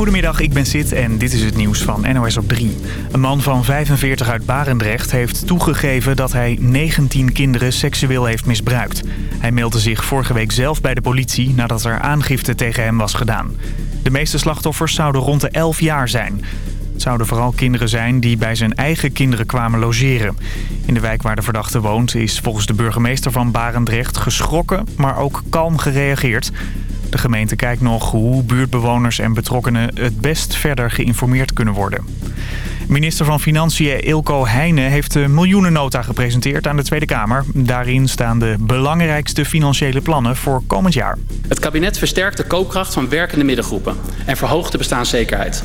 Goedemiddag, ik ben Sid en dit is het nieuws van NOS op 3. Een man van 45 uit Barendrecht heeft toegegeven dat hij 19 kinderen seksueel heeft misbruikt. Hij meldde zich vorige week zelf bij de politie nadat er aangifte tegen hem was gedaan. De meeste slachtoffers zouden rond de 11 jaar zijn. Het zouden vooral kinderen zijn die bij zijn eigen kinderen kwamen logeren. In de wijk waar de verdachte woont is volgens de burgemeester van Barendrecht geschrokken, maar ook kalm gereageerd. De gemeente kijkt nog hoe buurtbewoners en betrokkenen het best verder geïnformeerd kunnen worden. Minister van Financiën Ilko Heijnen heeft de miljoenennota gepresenteerd aan de Tweede Kamer. Daarin staan de belangrijkste financiële plannen voor komend jaar. Het kabinet versterkt de koopkracht van werkende middengroepen en verhoogt de bestaanszekerheid.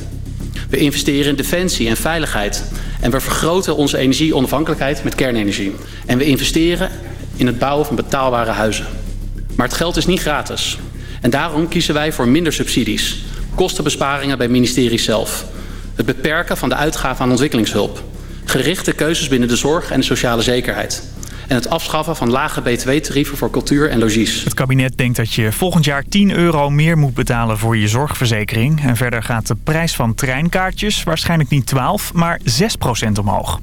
We investeren in defensie en veiligheid. En we vergroten onze energieonafhankelijkheid met kernenergie. En we investeren in het bouwen van betaalbare huizen. Maar het geld is niet gratis. En daarom kiezen wij voor minder subsidies. Kostenbesparingen bij ministeries zelf. Het beperken van de uitgaven aan ontwikkelingshulp. Gerichte keuzes binnen de zorg en de sociale zekerheid en het afschaffen van lage btw-tarieven voor cultuur en logies. Het kabinet denkt dat je volgend jaar 10 euro meer moet betalen voor je zorgverzekering. En verder gaat de prijs van treinkaartjes waarschijnlijk niet 12, maar 6% omhoog.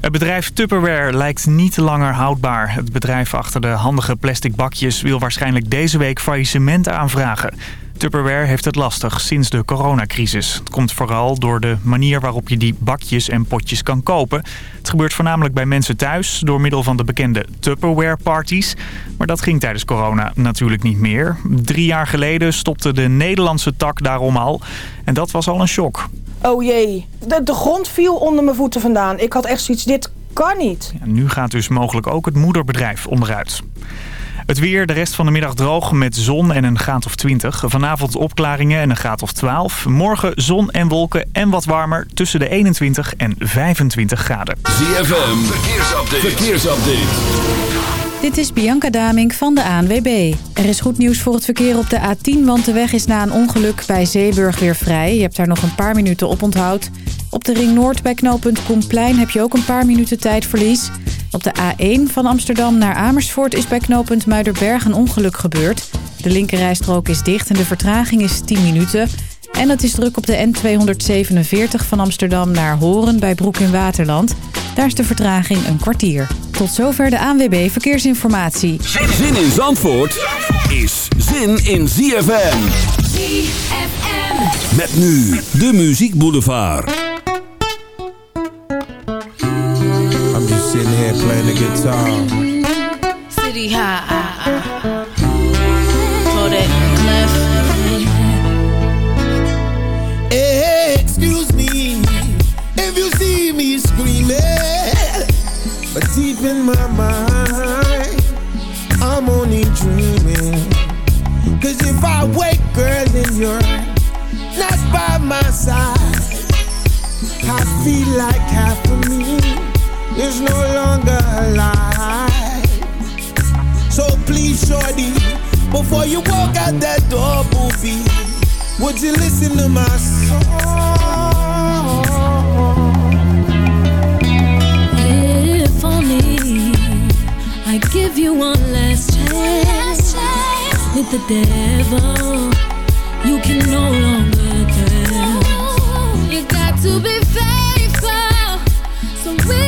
Het bedrijf Tupperware lijkt niet langer houdbaar. Het bedrijf achter de handige plastic bakjes wil waarschijnlijk deze week faillissement aanvragen. Tupperware heeft het lastig sinds de coronacrisis. Het komt vooral door de manier waarop je die bakjes en potjes kan kopen. Het gebeurt voornamelijk bij mensen thuis door middel van de bekende Tupperware-parties. Maar dat ging tijdens corona natuurlijk niet meer. Drie jaar geleden stopte de Nederlandse tak daarom al. En dat was al een shock. Oh jee, de, de grond viel onder mijn voeten vandaan. Ik had echt zoiets, dit kan niet. Ja, nu gaat dus mogelijk ook het moederbedrijf onderuit. Het weer, de rest van de middag droog met zon en een graad of 20. Vanavond opklaringen en een graad of 12. Morgen zon en wolken en wat warmer tussen de 21 en 25 graden. ZFM, verkeersupdate. verkeersupdate. Dit is Bianca Damink van de ANWB. Er is goed nieuws voor het verkeer op de A10, want de weg is na een ongeluk bij Zeeburg weer vrij. Je hebt daar nog een paar minuten op onthoud. Op de Ring Noord bij knooppunt Koenplein heb je ook een paar minuten tijdverlies. Op de A1 van Amsterdam naar Amersfoort is bij knooppunt Muiderberg een ongeluk gebeurd. De linkerrijstrook is dicht en de vertraging is 10 minuten. En het is druk op de N247 van Amsterdam naar Horen bij Broek in Waterland. Daar is de vertraging een kwartier. Tot zover de ANWB Verkeersinformatie. Zin in Zandvoort is zin in ZFM. ZFM. Met nu de Muziek Boulevard. Sitting here playing the guitar. City High. Kodak Clef. Hey, excuse me if you see me screaming, but deep in my mind, I'm only dreaming. Cause if I wake, girl, and you're not by my side, I feel like half of me is no longer alive. So please, shorty, before you walk out that door, booby, would you listen to my song? If only I give you one last chance with the devil. You can no longer dance. You got to be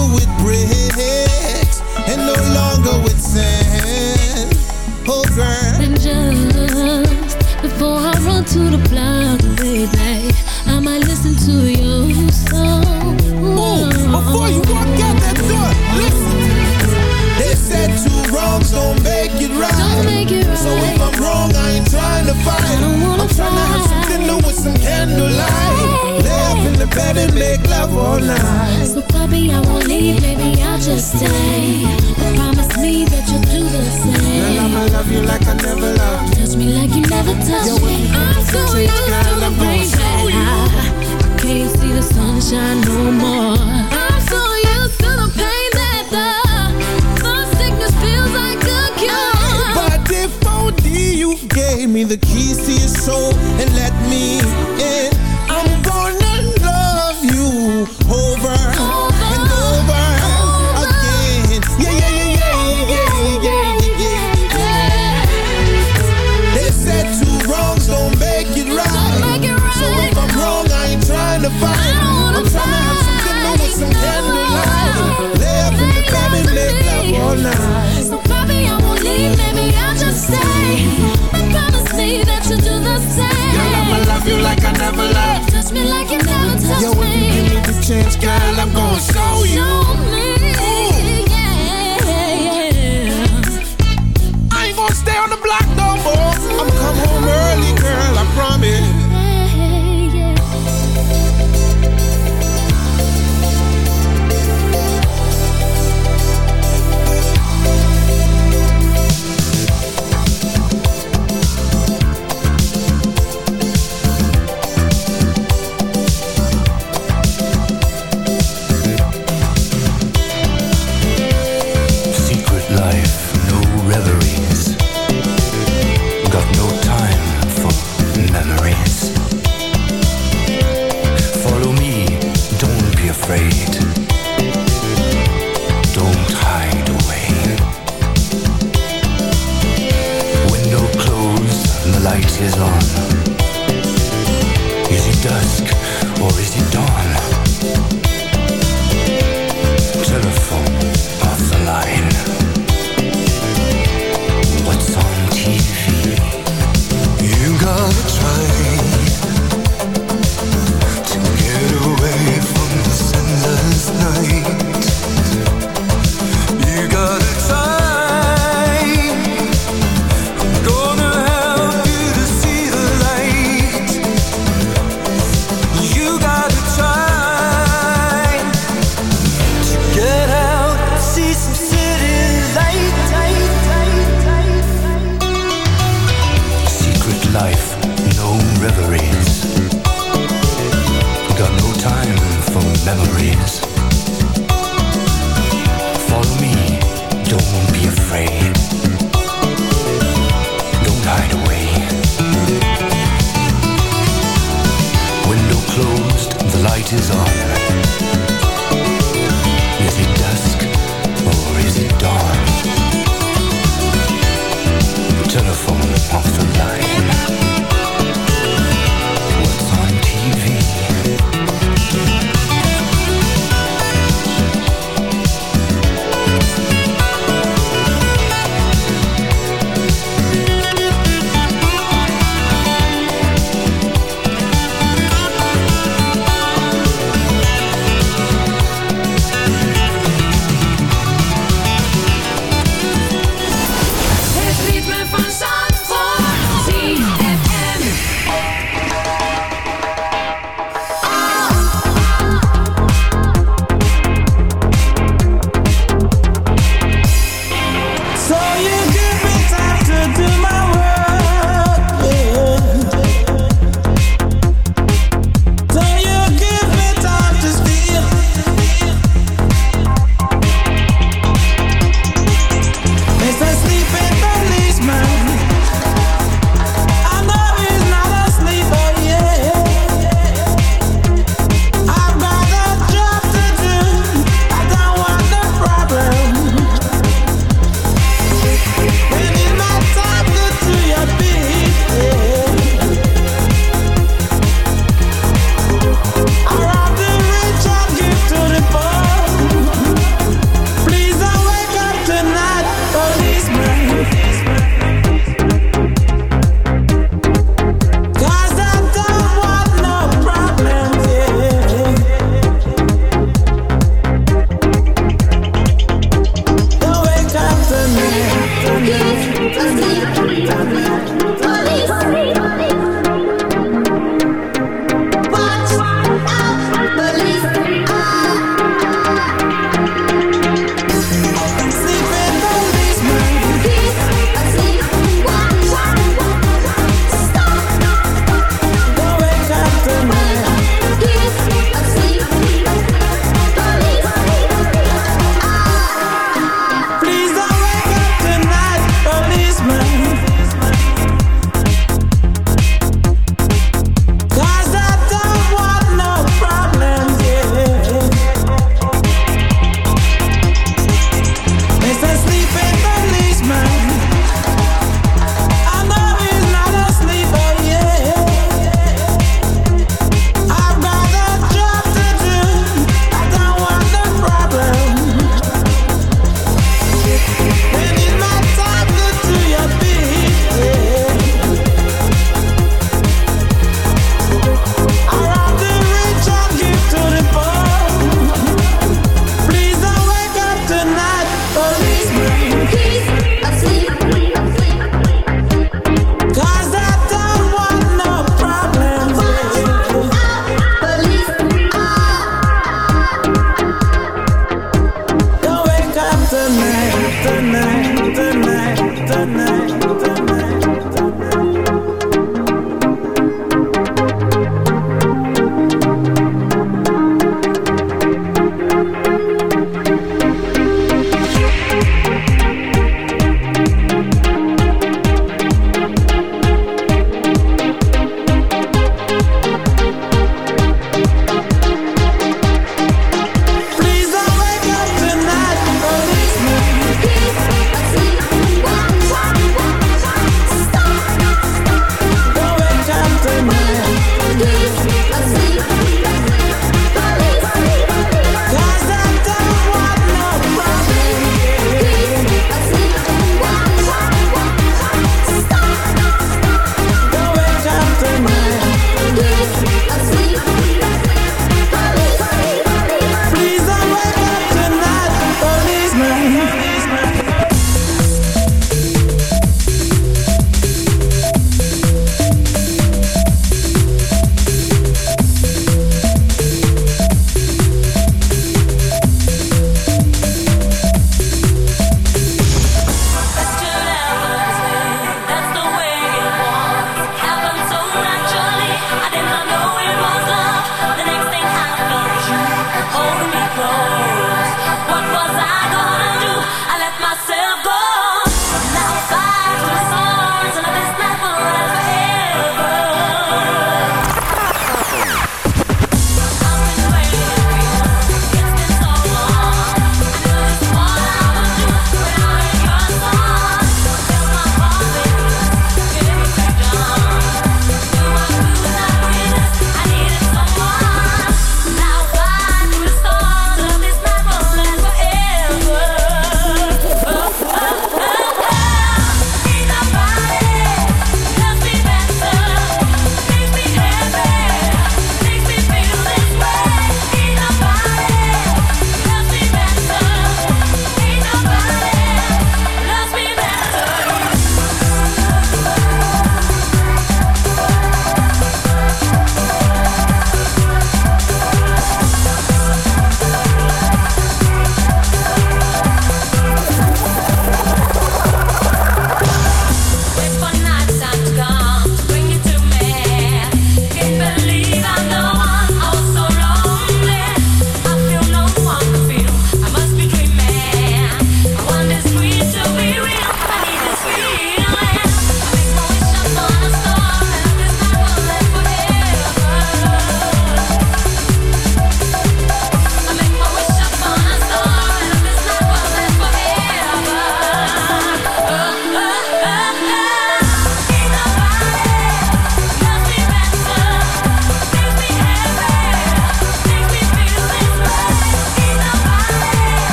longer with bricks and no longer with sand. Oh, girl. And just before I run to the block baby, I might listen to your song. Move before you walk out that door. Listen. They said two wrongs don't make it right. Don't make it right. So if I'm wrong, I ain't trying to fight. I don't wanna I'm trying to have some dinner with some candlelight. Lay up in the bed and make love all night. So Maybe I won't leave, maybe I'll just stay. But promise me that you'll do the same. Girl, I'ma love you like I never loved. Touch me like you never touched Yo, me. I'm so used to the rain, I can't see the sunshine no more.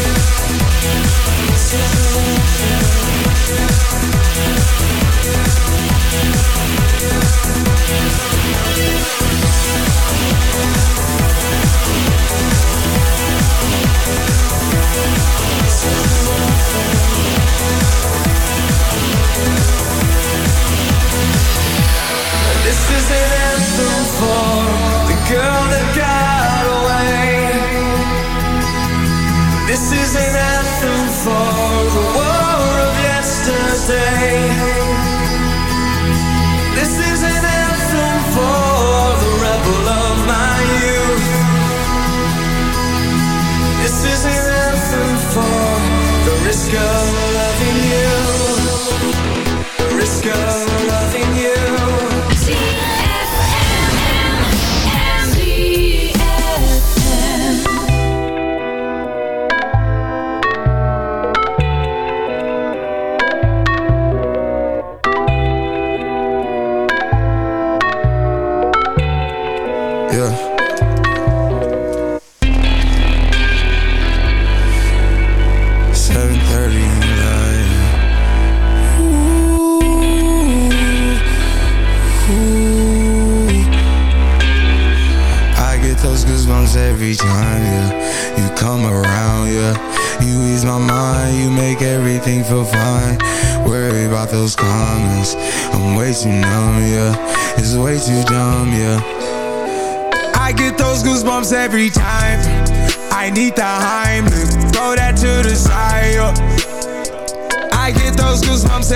you. The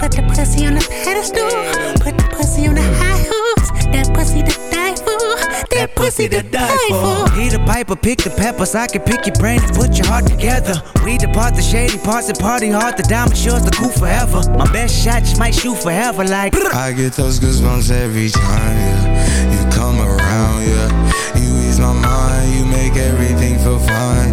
Put the pussy on the pedestal. Put the pussy on the high horse. That pussy to die for. That pussy to die for. Need a pipe or pick the peppers. I can pick your brain and put your heart together. We depart the shady parts and party hard. The diamond sure's the cool forever. My best shot just might shoot forever. Like, I get those goosebumps every time, yeah. You come around, yeah. You ease my mind, you make everything feel fine.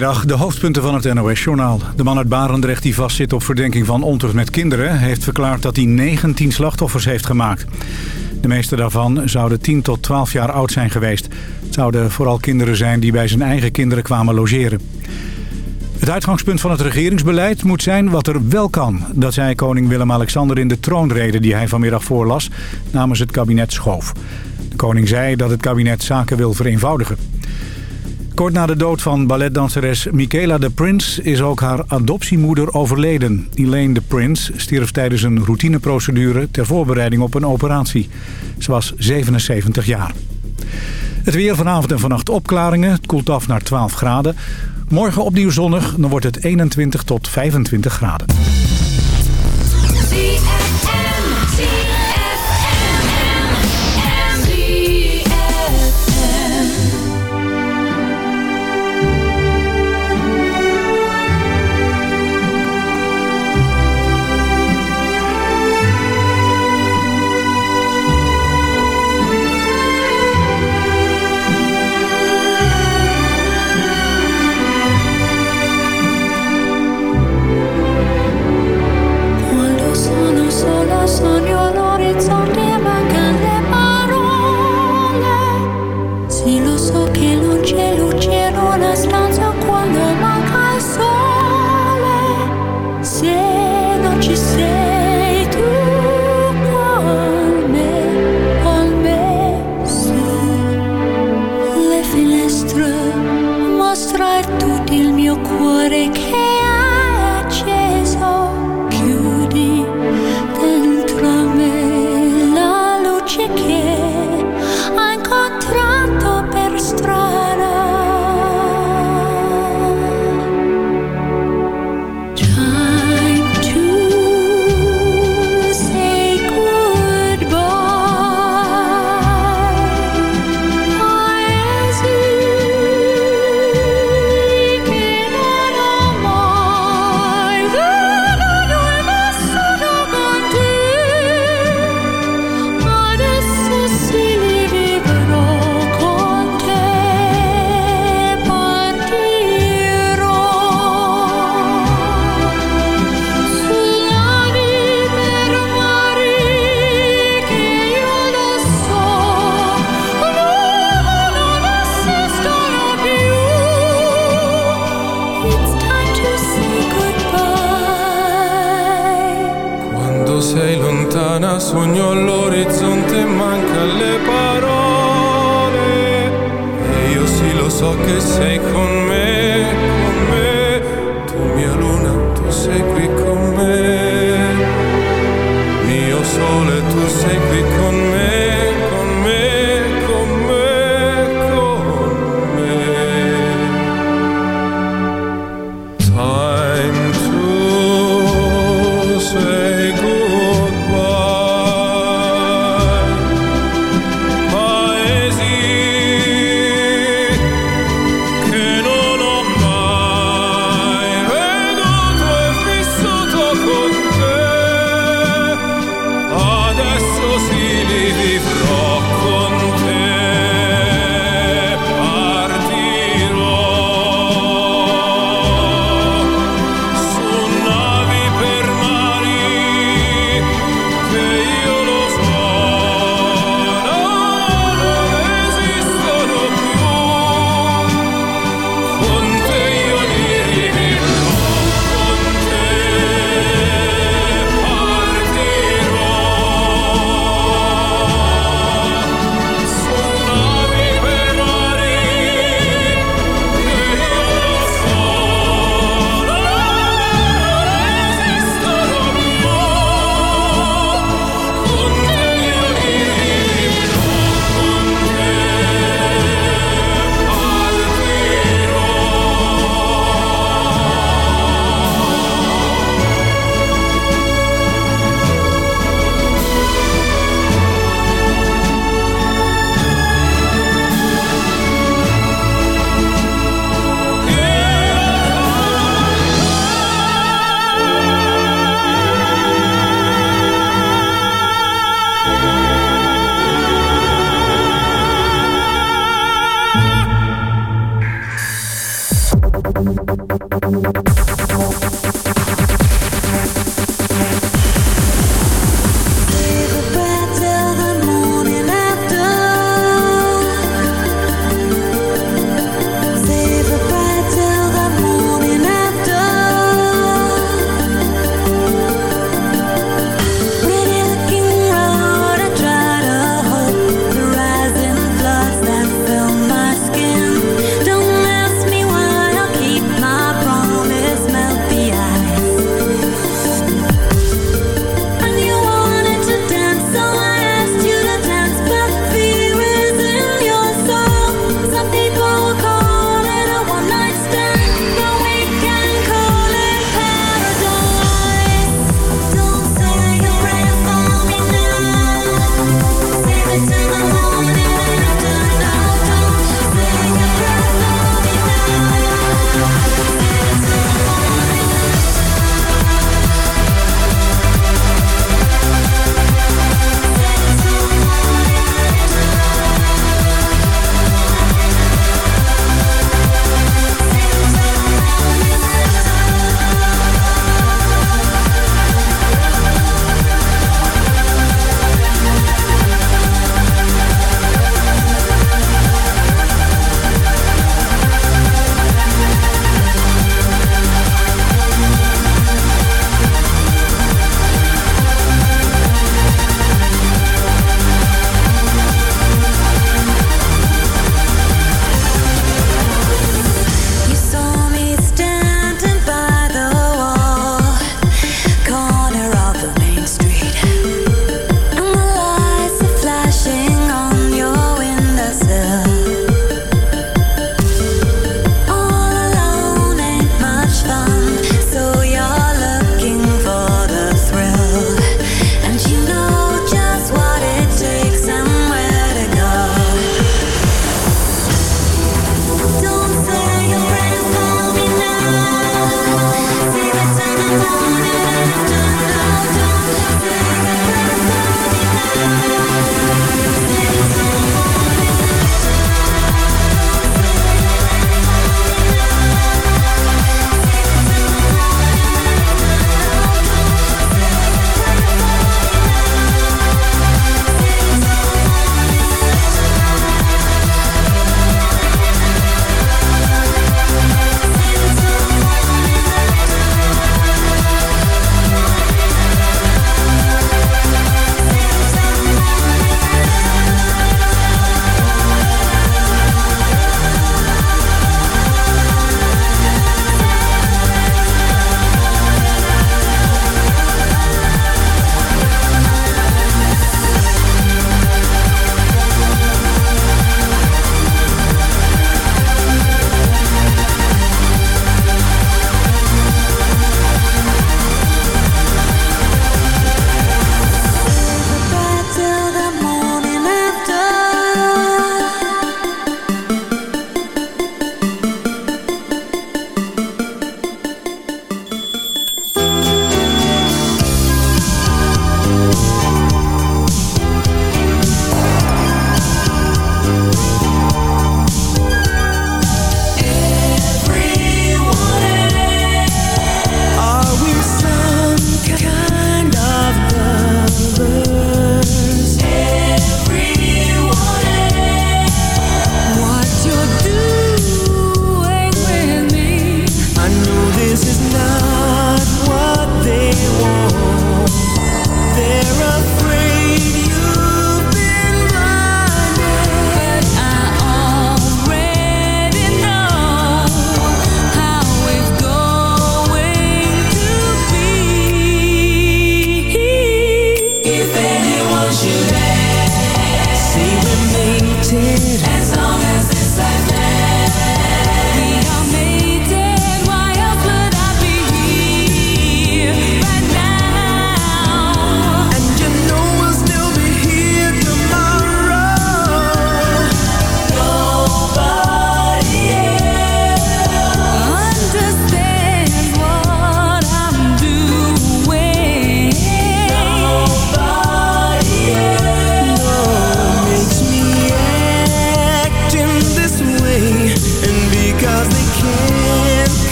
Goedemiddag, de hoofdpunten van het NOS-journaal. De man uit Barendrecht die vastzit op verdenking van ontucht met kinderen... heeft verklaard dat hij 19 slachtoffers heeft gemaakt. De meeste daarvan zouden 10 tot 12 jaar oud zijn geweest. Het zouden vooral kinderen zijn die bij zijn eigen kinderen kwamen logeren. Het uitgangspunt van het regeringsbeleid moet zijn wat er wel kan. Dat zei koning Willem-Alexander in de troonrede die hij vanmiddag voorlas... namens het kabinet Schoof. De koning zei dat het kabinet zaken wil vereenvoudigen. Kort na de dood van balletdanseres Michaela de Prince is ook haar adoptiemoeder overleden. Elaine de Prince stierf tijdens een routineprocedure ter voorbereiding op een operatie. Ze was 77 jaar. Het weer vanavond en vannacht opklaringen. Het koelt af naar 12 graden. Morgen opnieuw zonnig, dan wordt het 21 tot 25 graden.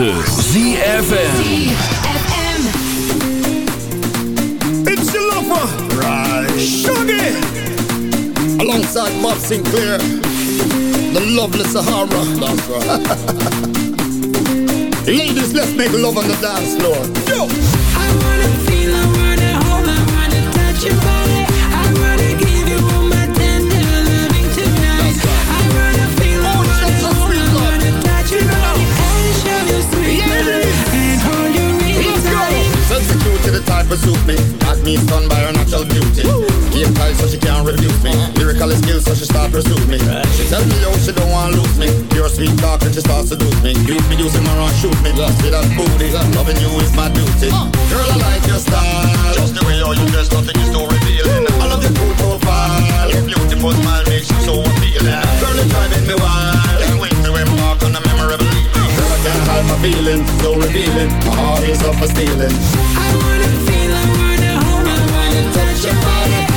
106.9 ZFM It's your lover, right? Shaggy, alongside Bob Sinclar, the lovely Sahara. That's right. Ladies, let's make love on the dance floor. Yo. Me. Got stunned by her natural beauty. Game tight so she can't refuse me. Lyrical skills so she start pursue me. She tell me yo she don't want lose me. Pure sweet talk and she start seduce me. Cute me using my run shoot me. See that booty. Loving you is my duty. Girl I like your style. Just the way you're you dress nothing is so revealing. I love your cool profile. Your beautiful smile makes you so appealing. Girl it's driving me wild. Can't wait to embark on a memorable evening. Girl I can't hide my feelings. So revealing. My heart is up for stealing. I wanna feel, your body.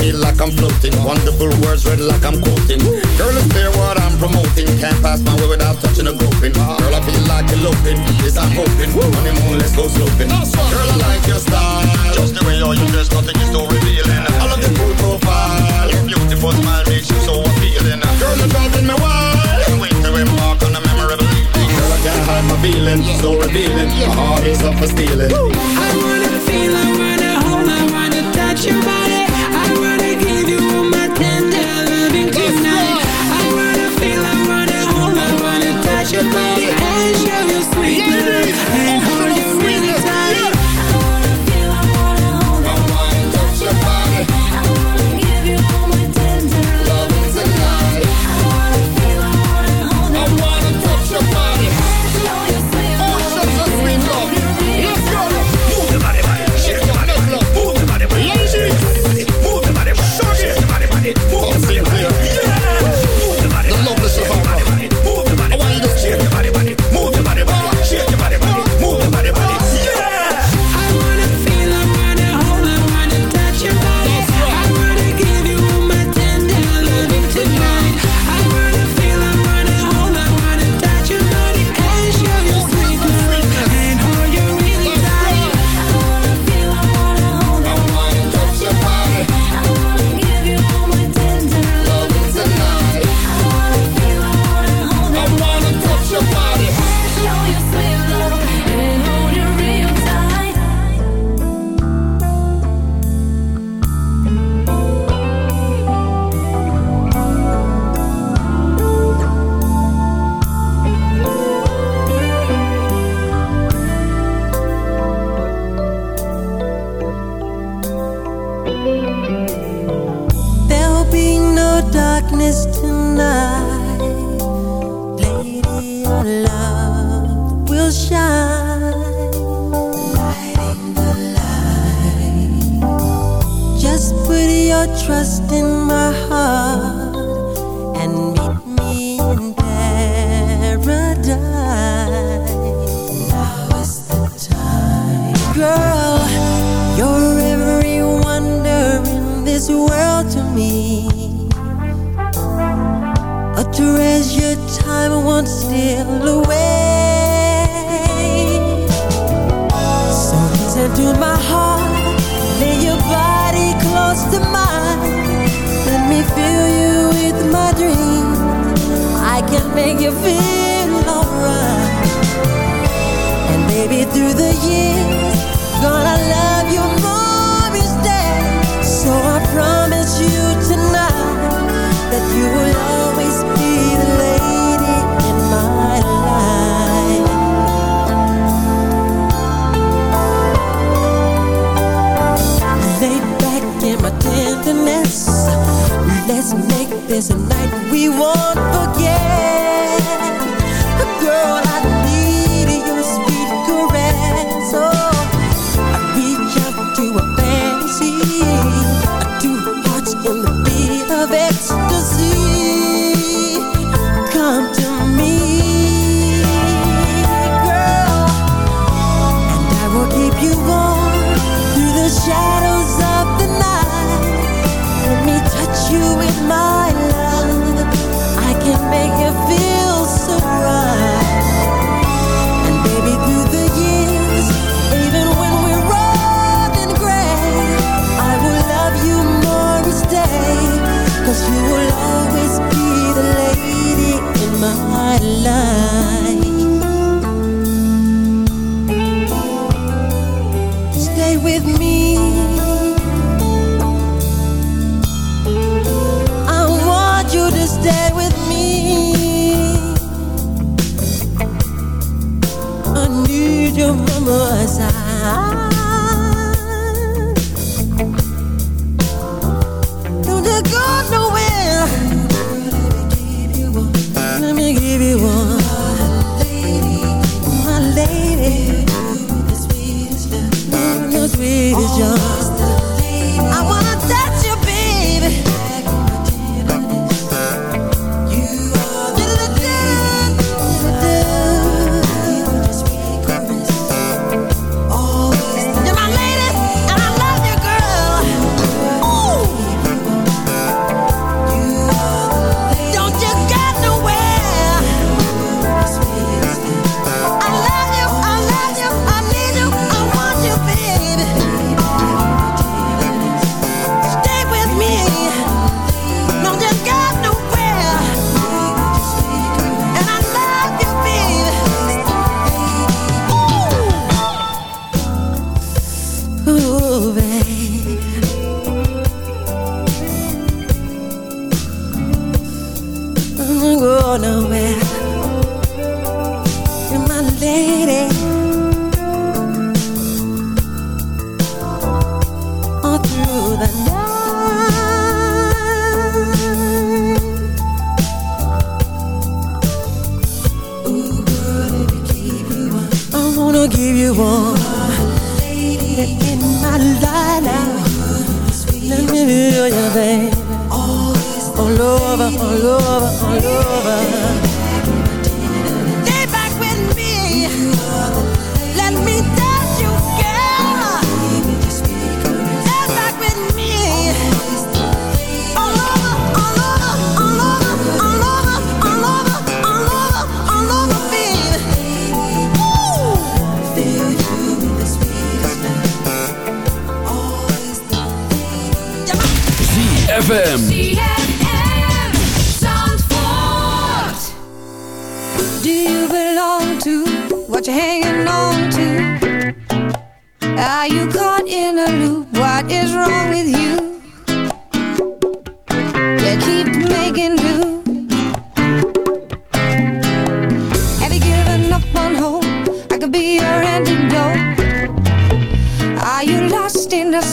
Feel like I'm floating. Wonderful words read like I'm quoting. Girl, it's clear what I'm promoting. Can't pass my way without touching a groping. Girl, I feel like eloping. Yes, I'm hoping. Honeymoon, let's go sloping. Girl, I like your style. Just the way you're you dress, nothing is so revealing. I love your cool profile. Your beautiful smile makes you so appealing. Girl, you're driving me wild. Can't wait to embark on a memorable evening. Girl, I can't hide my feeling. So revealing. My heart is up for stealing. I wanna feel, I wanna hold, I wanna touch your body.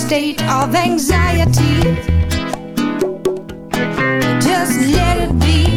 State of anxiety? Just let it be.